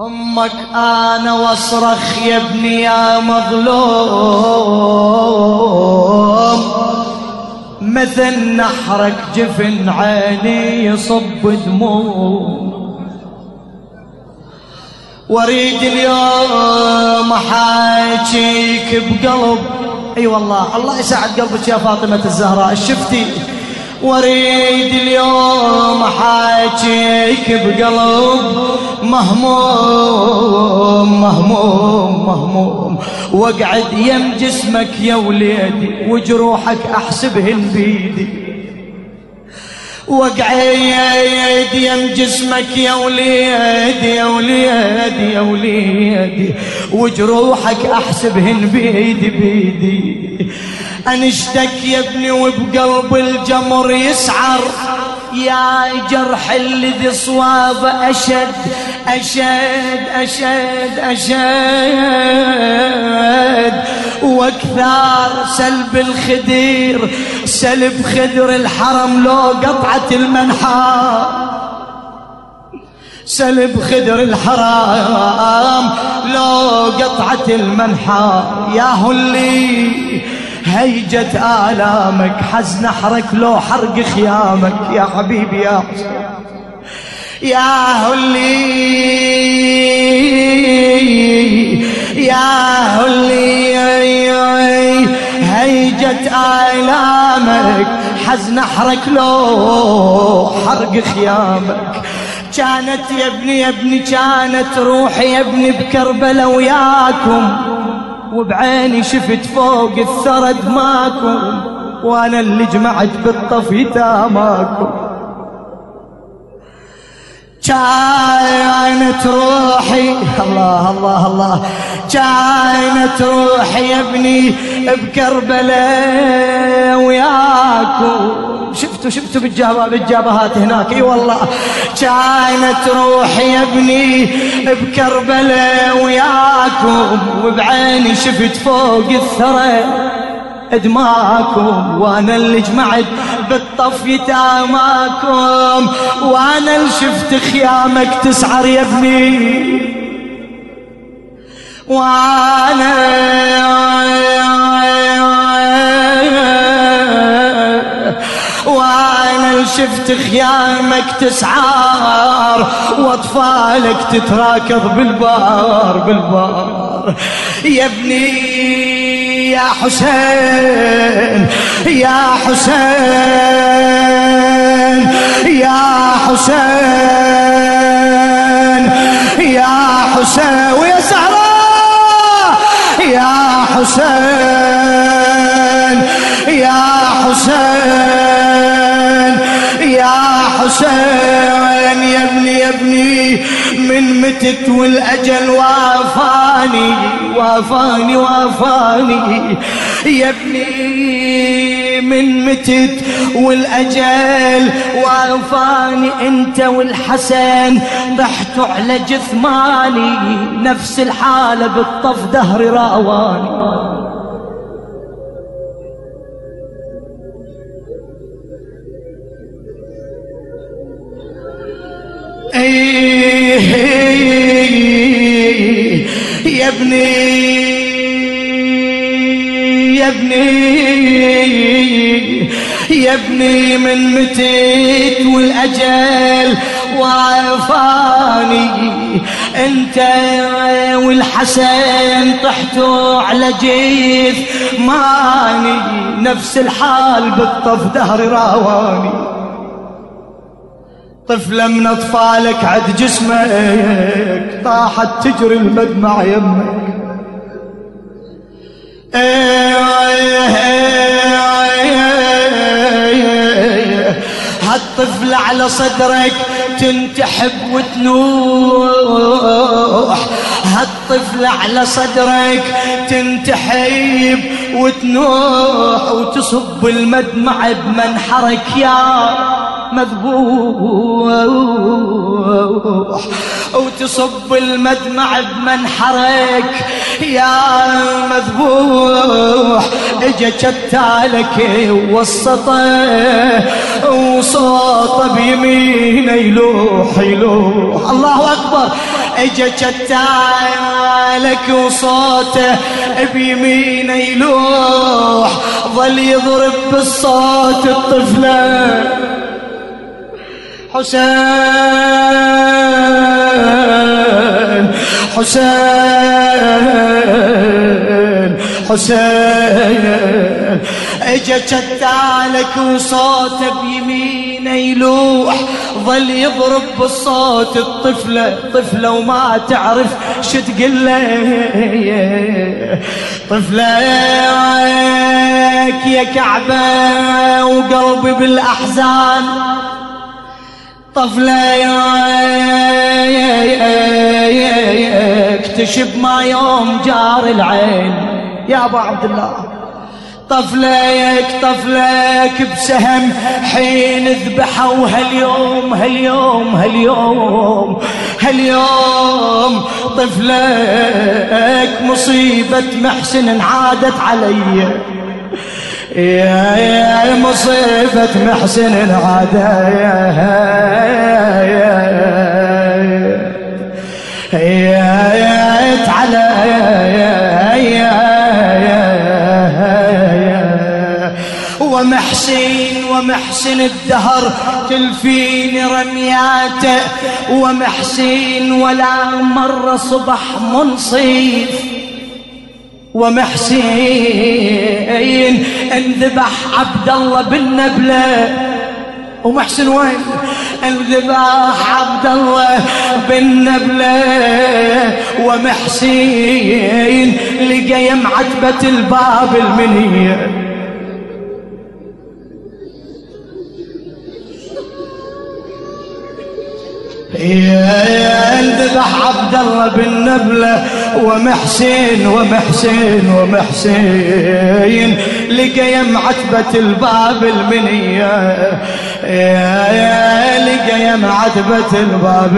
أمك أنا واصرخ يا ابني يا مظلوم. مثل نحرك جفن عيني يصب دموع واريد اليوم احاكيك بقلب. أي والله الله يسعد قلبك يا فاطمة الزهراء. شفتي؟ واريد اليوم احاكيك بقلب مهموم مهموم مهموم. واقعد يم جسمك يا وليدي وجروحك أحسبهن بيدي. واقعد يم جسمك يا وليدي يا وليدي يا وليدي. وجروحك أحسبهن بيدي بيدي. انشتك يا ابني وبقلب الجمر يسعر. يا جرح الذي صواب أشد أشد أشد أشد. وأكثر سلب الخدير سلب خدر الحرم لو قطعة المنحى سلب خدر الحرام لو قطعة المنحى يا اللي هيجت آلامك حزن حرك لو حرق خيامك. يا حبيبي يا حسين يا هلي يا هلي هيجت آلامك حزن حرك لو حرق خيامك. كانت يا ابني يا ابني كانت روحي يا ابني بكربلة وياكم. وبعيني شفت فوق الثرى دماكم وأنا اللي جمعت بالطفي تاماكم كانت روحي الله الله الله. كانت روحي يا ابني بكربلاء وياكم شفتوا شفتوا بالجابة بالجابهات هناك. إي والله. كانت روحي يا ابني بكربلاء وياكم وبعيني شفت فوق الثرى. دماكم وأنا اللي جمعت بالطف يتاماكم وأنا اللي شفت خيامك تسعر يا ابني. وأنا شفت خيامك تسعار وأطفالك تتراكض بالبار بالبار. يا ابني يا حسين يا حسين يا حسين يا حسين ويا زهراء يا حسين. حسين يا ابني يا ابني من متت والأجل وافاني وافاني وافاني. يا ابني من متت والأجل وافاني انت والحسن ضحتوا على جثماني نفس الحالة بالطف دهري راواني يا ابني يا ابني يا ابني من متيت والأجل وعفاني. انت والحسن طحتوا على جيث ماني نفس الحال بالطف دهري راواني طفلة من أطفالك عد جسمك طاحت تجري المدمع يمك. هالطفلة على صدرك تنتحب وتنوح. هالطفلة على صدرك تنتحب وتنوح وتصب المدمع بمنحرك يا مذبوح. وتصب المدمع بمنحرك يا مذبوح اجا كتالك وسطه وصوته بيمينه يلوح يلوح. الله أكبر. اجا كتالك وصوته بيمينه يلوح. ظل يضرب بالصوت الطفلة. حسين حسين حسين. اجا كتالك وصوته بيمينه يلوح ظل يضرب بالصوت الطفلة طفلة وما تعرف شو تقول طفلة يا كعبة وقلبي بالأحزان. طفلة اكتشف ما يوم جار العين. يا ابو عبد الله طفلك طفلك بسهم حين ذبحوا هاليوم هاليوم هاليوم هاليوم. طفلك مصيبة محسن انعادت علي. يا مصيبة محسن عادت يا على ومحسن ومحسن الدهر تلفين رمياته. ومحسن ولا مر صبح منصيف. ومحسين. انذبح عبد الله بالنبله ومحسن وين؟ انذبح عبد الله بالنبله ومحسين لقى يمعتبة الباب المنيه انذبح عبد الله بالنبله ومحسين ومحسين ومحسين لقى يم عتبة الباب المنية. لقى يم عتبة الباب.